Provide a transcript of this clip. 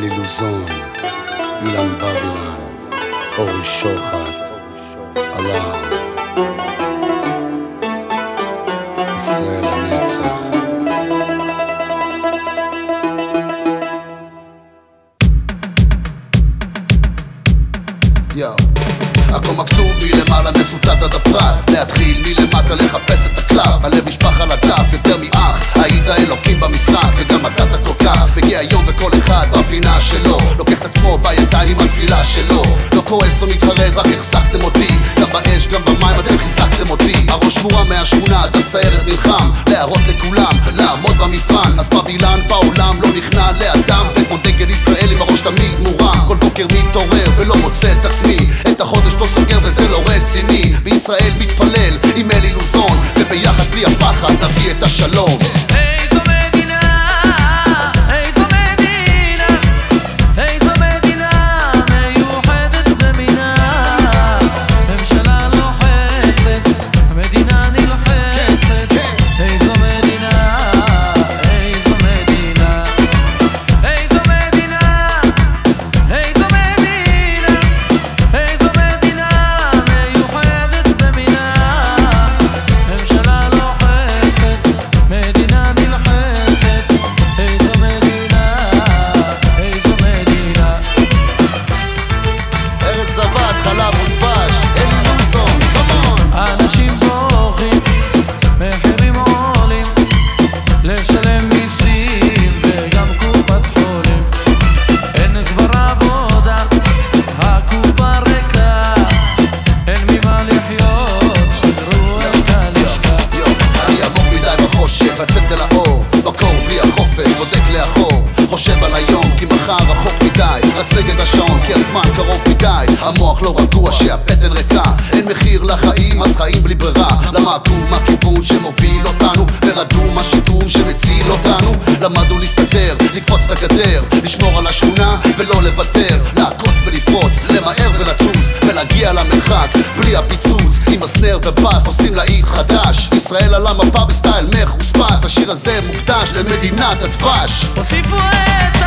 אילן ברבילן, אורי שוחט, עלה. ישראל הנצח. יואו הכל מכתוב מסוטט עד הפרט. להתחיל מלמטה לחפש את הקלף. הלב נשפך על הדף יותר מאח היית אלוקים במשחק וגם אתה כל כך מגיע היום וכל אחד בפינה שלו. לוקח את עצמו בידיים עם התפילה שלו. לא כועס לא מתחרט רק החזקתם אותי. גם באש גם במים אתם חיזקתם אותי. הראש מורה מהשכונה עד הסיירת נלחם. להראות לכולם לעמוד במבחן אז בבילן בעולם לא נכנע לאדם. וכמו דגל ישראל עם הראש תמיד מורם. כל בוקר מתעורר ולא מוצא את עצמי. את החודש לא סוגר וזה לא רציני. בישראל חושב על היום, כי מחר רחוק מדי רץ נגד השעון, כי הזמן קרוב מדי. המוח לא רגוע, שהבטן ריקה. אין מחיר לחיים, אז חיים בלי ברירה. למה עקום הכיוון שמוביל אותנו ורדום השיקום שמציל אותנו? למדנו להסתדר, לקפוץ את הגדר לשמור על השכונה ולא לוותר. לעקוץ ולפרוץ, למהר ולטוס ולהגיע למרחק בלי הפיצוץ ובאס עושים להיט חדש ישראל על המפה בסטייל מחוספס השיר הזה מוקדש למדינת הדבש הוסיפו את.